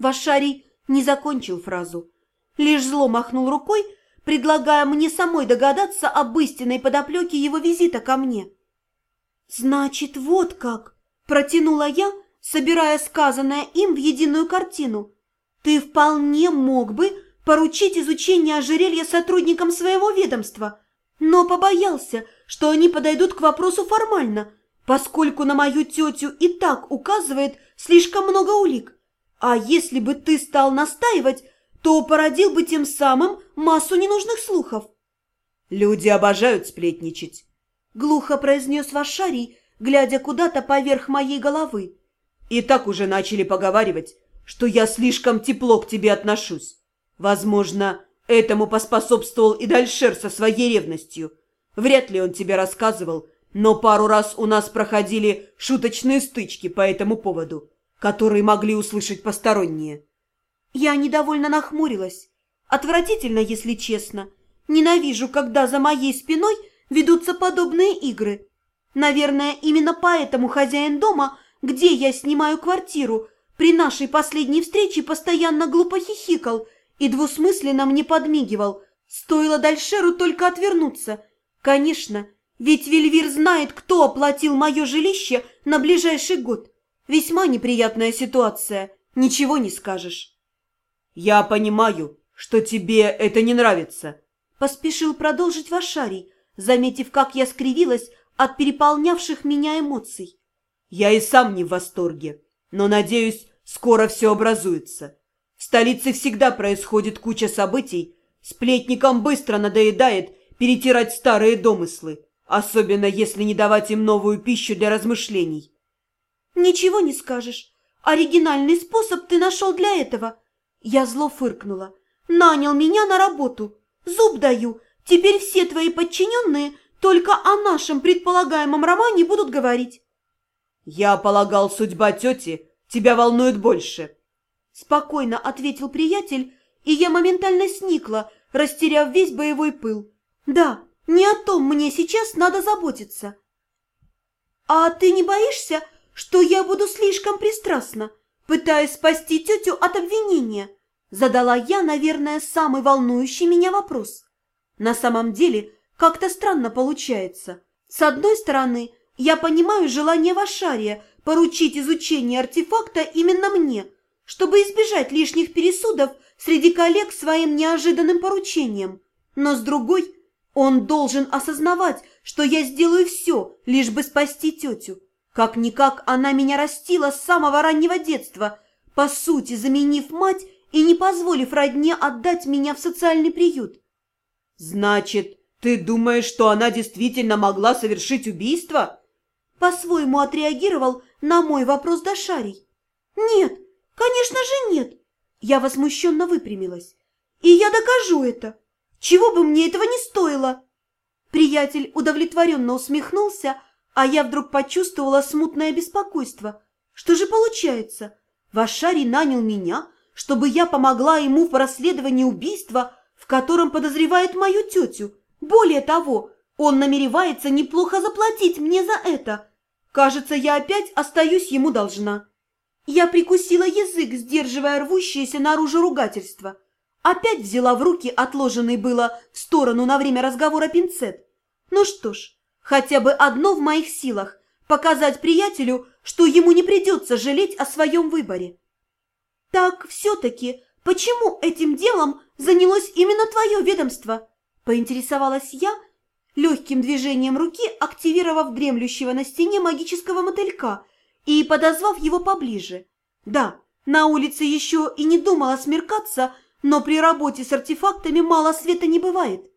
Вашарий не закончил фразу. Лишь зло махнул рукой, предлагая мне самой догадаться об истинной подоплеке его визита ко мне. «Значит, вот как!» – протянула я, собирая сказанное им в единую картину. «Ты вполне мог бы поручить изучение ожерелья сотрудникам своего ведомства, но побоялся, что они подойдут к вопросу формально, поскольку на мою тетю и так указывает слишком много улик. А если бы ты стал настаивать, то породил бы тем самым массу ненужных слухов. «Люди обожают сплетничать», — глухо произнес Вашарий, глядя куда-то поверх моей головы. «И так уже начали поговаривать, что я слишком тепло к тебе отношусь. Возможно, этому поспособствовал и Дальшер со своей ревностью. Вряд ли он тебе рассказывал, но пару раз у нас проходили шуточные стычки по этому поводу, которые могли услышать посторонние». Я недовольно нахмурилась. Отвратительно, если честно. Ненавижу, когда за моей спиной ведутся подобные игры. Наверное, именно поэтому хозяин дома, где я снимаю квартиру, при нашей последней встрече постоянно глупо хихикал и двусмысленно мне подмигивал. Стоило Дальшеру только отвернуться. Конечно, ведь Вельвир знает, кто оплатил мое жилище на ближайший год. Весьма неприятная ситуация, ничего не скажешь. «Я понимаю, что тебе это не нравится», – поспешил продолжить Вашарий, заметив, как я скривилась от переполнявших меня эмоций. «Я и сам не в восторге, но, надеюсь, скоро все образуется. В столице всегда происходит куча событий, сплетникам быстро надоедает перетирать старые домыслы, особенно если не давать им новую пищу для размышлений». «Ничего не скажешь. Оригинальный способ ты нашел для этого», я зло фыркнула. «Нанял меня на работу. Зуб даю. Теперь все твои подчиненные только о нашем предполагаемом романе будут говорить». «Я полагал, судьба тети тебя волнует больше». Спокойно ответил приятель, и я моментально сникла, растеряв весь боевой пыл. «Да, не о том мне сейчас надо заботиться». «А ты не боишься, что я буду слишком пристрастна?» пытаясь спасти тетю от обвинения? Задала я, наверное, самый волнующий меня вопрос. На самом деле, как-то странно получается. С одной стороны, я понимаю желание Вашария поручить изучение артефакта именно мне, чтобы избежать лишних пересудов среди коллег своим неожиданным поручением. Но с другой, он должен осознавать, что я сделаю все, лишь бы спасти тетю. Как-никак она меня растила с самого раннего детства, по сути заменив мать и не позволив родне отдать меня в социальный приют. «Значит, ты думаешь, что она действительно могла совершить убийство?» По-своему отреагировал на мой вопрос Дашарий. «Нет, конечно же нет!» Я возмущенно выпрямилась. «И я докажу это! Чего бы мне этого не стоило!» Приятель удовлетворенно усмехнулся, а я вдруг почувствовала смутное беспокойство. Что же получается? Вашарий нанял меня, чтобы я помогла ему в расследовании убийства, в котором подозревает мою тетю. Более того, он намеревается неплохо заплатить мне за это. Кажется, я опять остаюсь ему должна. Я прикусила язык, сдерживая рвущееся наружу ругательство. Опять взяла в руки отложенный было в сторону на время разговора пинцет. Ну что ж, Хотя бы одно в моих силах – показать приятелю, что ему не придется жалеть о своем выборе. Так все-таки, почему этим делом занялось именно твое ведомство? Поинтересовалась я, легким движением руки активировав дремлющего на стене магического мотылька и подозвав его поближе. Да, на улице еще и не думала смеркаться, но при работе с артефактами мало света не бывает.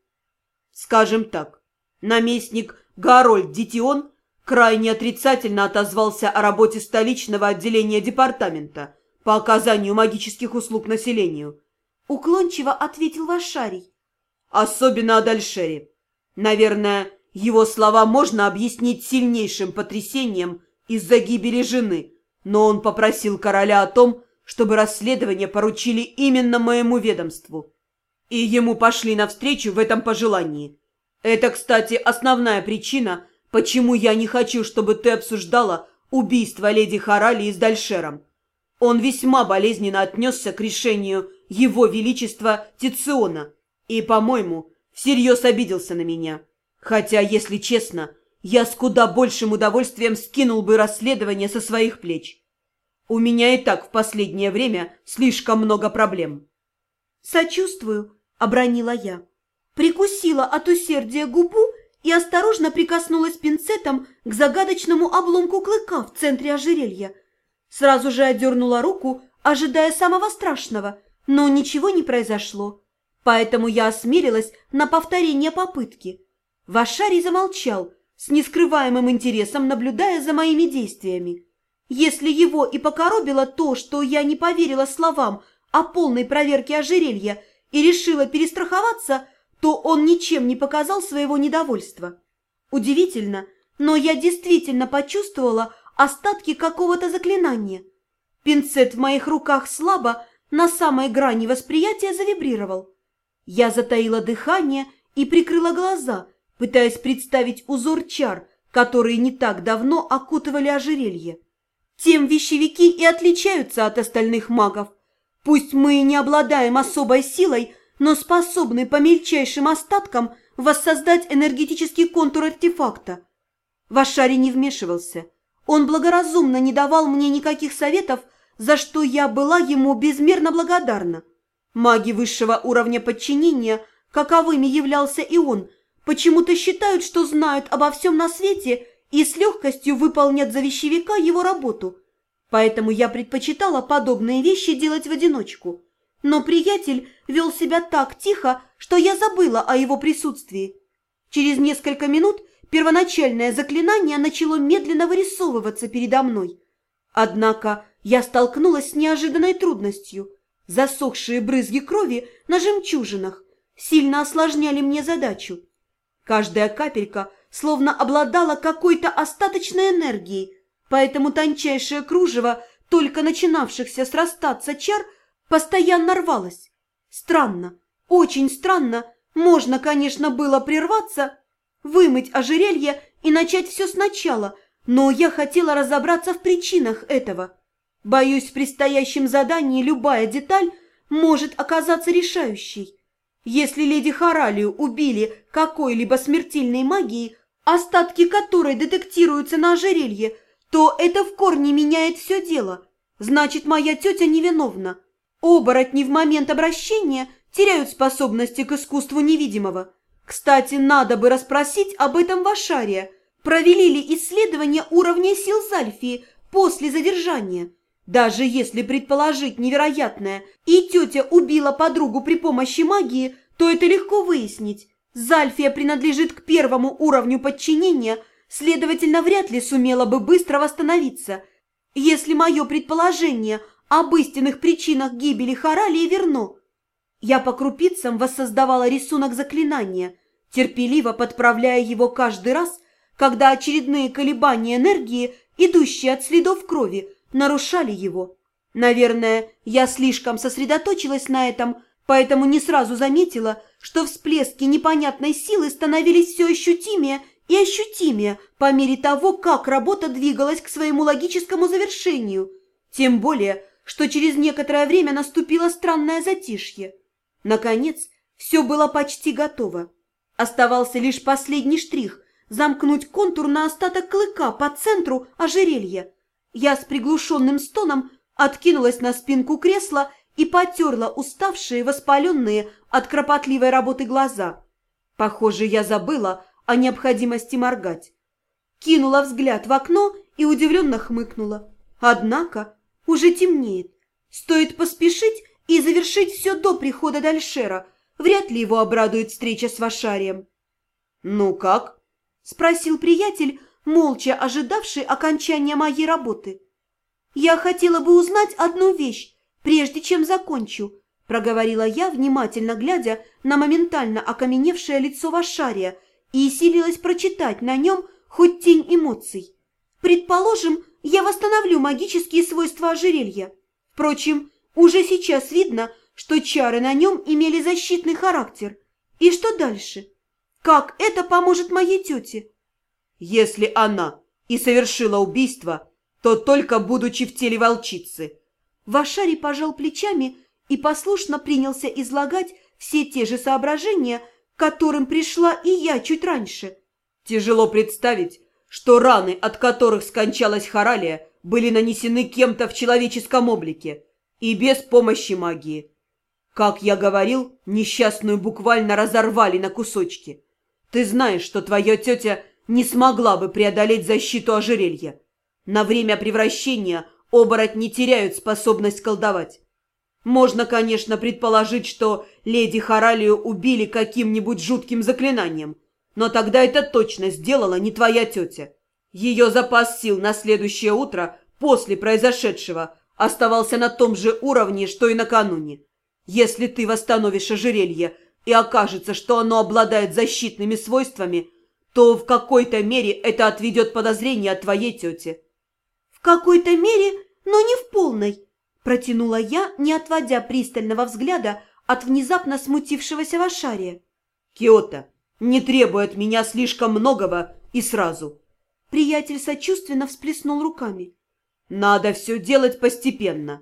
Скажем так, наместник Гарольд Дитион крайне отрицательно отозвался о работе столичного отделения департамента по оказанию магических услуг населению. Уклончиво ответил Вашарий. Особенно о Дальшере. Наверное, его слова можно объяснить сильнейшим потрясением из-за гибели жены, но он попросил короля о том, чтобы расследование поручили именно моему ведомству. И ему пошли навстречу в этом пожелании – это, кстати, основная причина, почему я не хочу, чтобы ты обсуждала убийство леди Харали с Дальшером. Он весьма болезненно отнесся к решению его величества Тициона и, по-моему, всерьез обиделся на меня. Хотя, если честно, я с куда большим удовольствием скинул бы расследование со своих плеч. У меня и так в последнее время слишком много проблем. «Сочувствую», — обронила я. Прикусила от усердия губу и осторожно прикоснулась пинцетом к загадочному обломку клыка в центре ожерелья. Сразу же отдернула руку, ожидая самого страшного, но ничего не произошло. Поэтому я осмелилась на повторение попытки. Вашарий замолчал, с нескрываемым интересом наблюдая за моими действиями. Если его и покоробило то, что я не поверила словам о полной проверке ожерелья и решила перестраховаться, то он ничем не показал своего недовольства. Удивительно, но я действительно почувствовала остатки какого-то заклинания. Пинцет в моих руках слабо, на самой грани восприятия завибрировал. Я затаила дыхание и прикрыла глаза, пытаясь представить узор чар, которые не так давно окутывали ожерелье. Тем вещевики и отличаются от остальных магов. Пусть мы и не обладаем особой силой, но способны по мельчайшим остаткам воссоздать энергетический контур артефакта. Вашари не вмешивался. Он благоразумно не давал мне никаких советов, за что я была ему безмерно благодарна. Маги высшего уровня подчинения, каковыми являлся и он, почему-то считают, что знают обо всем на свете и с легкостью выполнят за вещевика его работу. Поэтому я предпочитала подобные вещи делать в одиночку. Но приятель вел себя так тихо, что я забыла о его присутствии. Через несколько минут первоначальное заклинание начало медленно вырисовываться передо мной. Однако я столкнулась с неожиданной трудностью. Засохшие брызги крови на жемчужинах сильно осложняли мне задачу. Каждая капелька словно обладала какой-то остаточной энергией, поэтому тончайшее кружево только начинавшихся срастаться чар постоянно рвалось. Странно, очень странно, можно, конечно, было прерваться, вымыть ожерелье и начать все сначала, но я хотела разобраться в причинах этого. Боюсь, в предстоящем задании любая деталь может оказаться решающей. Если леди Харалию убили какой-либо смертельной магией, остатки которой детектируются на ожерелье, то это в корне меняет все дело. Значит, моя тетя невиновна. Оборотни в момент обращения теряют способности к искусству невидимого. Кстати, надо бы расспросить об этом Вашария. Провели ли исследование уровня сил Зальфии после задержания? Даже если предположить невероятное, и тетя убила подругу при помощи магии, то это легко выяснить. Зальфия принадлежит к первому уровню подчинения, следовательно, вряд ли сумела бы быстро восстановиться. Если мое предположение – об истинных причинах гибели Харалии верно. Я по крупицам воссоздавала рисунок заклинания, терпеливо подправляя его каждый раз, когда очередные колебания энергии, идущие от следов крови, нарушали его. Наверное, я слишком сосредоточилась на этом, поэтому не сразу заметила, что всплески непонятной силы становились все ощутимее и ощутимее по мере того, как работа двигалась к своему логическому завершению. Тем более, что через некоторое время наступило странное затишье. Наконец, все было почти готово. Оставался лишь последний штрих – замкнуть контур на остаток клыка по центру ожерелья. Я с приглушенным стоном откинулась на спинку кресла и потерла уставшие, воспаленные от кропотливой работы глаза. Похоже, я забыла о необходимости моргать. Кинула взгляд в окно и удивленно хмыкнула. Однако уже темнеет. Стоит поспешить и завершить все до прихода Дальшера. Вряд ли его обрадует встреча с Вашарием. «Ну как?» – спросил приятель, молча ожидавший окончания моей работы. «Я хотела бы узнать одну вещь, прежде чем закончу», – проговорила я, внимательно глядя на моментально окаменевшее лицо Вашария и силилась прочитать на нем хоть тень эмоций. «Предположим, я восстановлю магические свойства ожерелья. Впрочем, уже сейчас видно, что чары на нем имели защитный характер. И что дальше? Как это поможет моей тете? Если она и совершила убийство, то только будучи в теле волчицы. Вашарий пожал плечами и послушно принялся излагать все те же соображения, к которым пришла и я чуть раньше. Тяжело представить, что раны, от которых скончалась Харалия, были нанесены кем-то в человеческом облике и без помощи магии. Как я говорил, несчастную буквально разорвали на кусочки. Ты знаешь, что твоя тетя не смогла бы преодолеть защиту ожерелья. На время превращения оборотни теряют способность колдовать. Можно, конечно, предположить, что леди Харалию убили каким-нибудь жутким заклинанием, но тогда это точно сделала не твоя тетя. Ее запас сил на следующее утро после произошедшего оставался на том же уровне, что и накануне. Если ты восстановишь ожерелье и окажется, что оно обладает защитными свойствами, то в какой-то мере это отведет подозрение от твоей тети. «В какой-то мере, но не в полной», – протянула я, не отводя пристального взгляда от внезапно смутившегося Вашария. «Киота, не требуй от меня слишком многого и сразу». Приятель сочувственно всплеснул руками. «Надо все делать постепенно».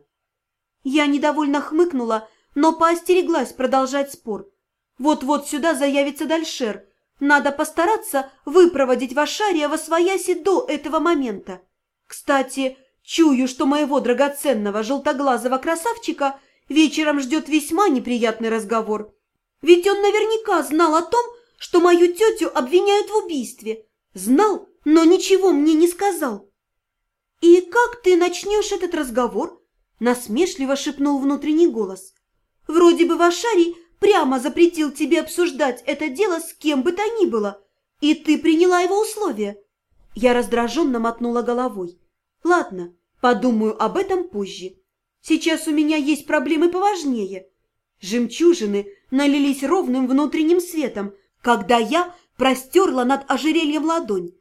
Я недовольно хмыкнула, но поостереглась продолжать спор. Вот-вот сюда заявится Дальшер. Надо постараться выпроводить Вашария во свояси до этого момента. Кстати, чую, что моего драгоценного желтоглазого красавчика вечером ждет весьма неприятный разговор. Ведь он наверняка знал о том, что мою тетю обвиняют в убийстве. Знал, но ничего мне не сказал. «И как ты начнешь этот разговор?» – насмешливо шепнул внутренний голос. «Вроде бы Вашарий прямо запретил тебе обсуждать это дело с кем бы то ни было, и ты приняла его условия». Я раздраженно мотнула головой. «Ладно, подумаю об этом позже. Сейчас у меня есть проблемы поважнее». Жемчужины налились ровным внутренним светом, когда я простерла над ожерельем ладонь.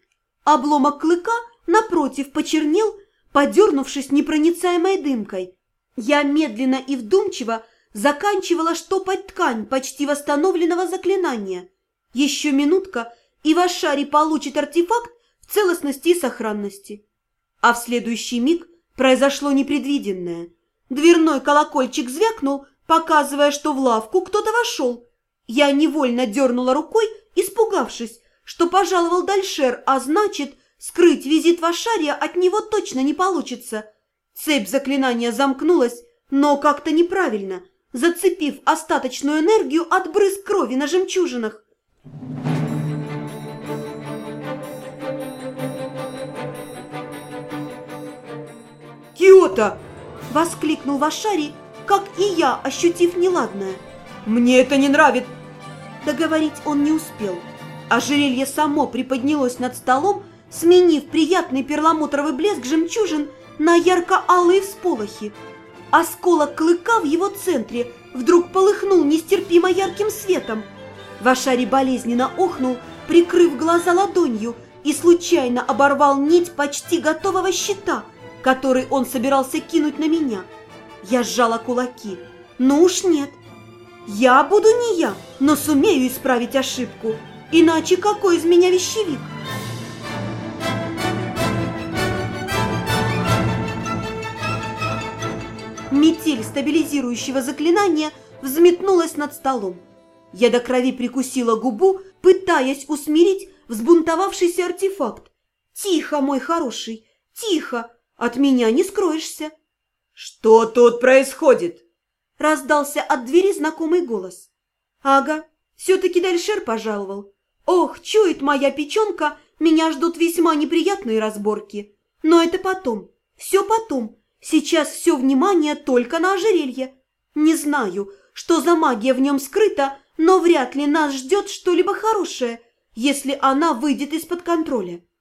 Обломок клыка, напротив, почернел, подернувшись непроницаемой дымкой. Я медленно и вдумчиво заканчивала штопать ткань почти восстановленного заклинания. Еще минутка, и Вашари получит артефакт в целостности и сохранности. А в следующий миг произошло непредвиденное. Дверной колокольчик звякнул, показывая, что в лавку кто-то вошел. Я невольно дернула рукой, испугавшись, что пожаловал Дальшер, а значит, скрыть визит Вашария от него точно не получится. Цепь заклинания замкнулась, но как-то неправильно, зацепив остаточную энергию от брызг крови на жемчужинах. «Киота!» – воскликнул Вашарий, как и я, ощутив неладное. «Мне это не нравится!» Договорить он не успел. Ожерелье само приподнялось над столом, сменив приятный перламутровый блеск жемчужин на ярко-алые всполохи. Осколок клыка в его центре вдруг полыхнул нестерпимо ярким светом. Вашари болезненно охнул, прикрыв глаза ладонью, и случайно оборвал нить почти готового щита, который он собирался кинуть на меня. Я сжала кулаки. Ну уж нет. Я буду не я, но сумею исправить ошибку. Иначе какой из меня вещевик? Метель стабилизирующего заклинания взметнулась над столом. Я до крови прикусила губу, пытаясь усмирить взбунтовавшийся артефакт. «Тихо, мой хороший, тихо! От меня не скроешься!» «Что тут происходит?» Раздался от двери знакомый голос. «Ага, все-таки Дальшер пожаловал. Ох, чует моя печенка, меня ждут весьма неприятные разборки. Но это потом, все потом. Сейчас все внимание только на ожерелье. Не знаю, что за магия в нем скрыта, но вряд ли нас ждет что-либо хорошее, если она выйдет из-под контроля.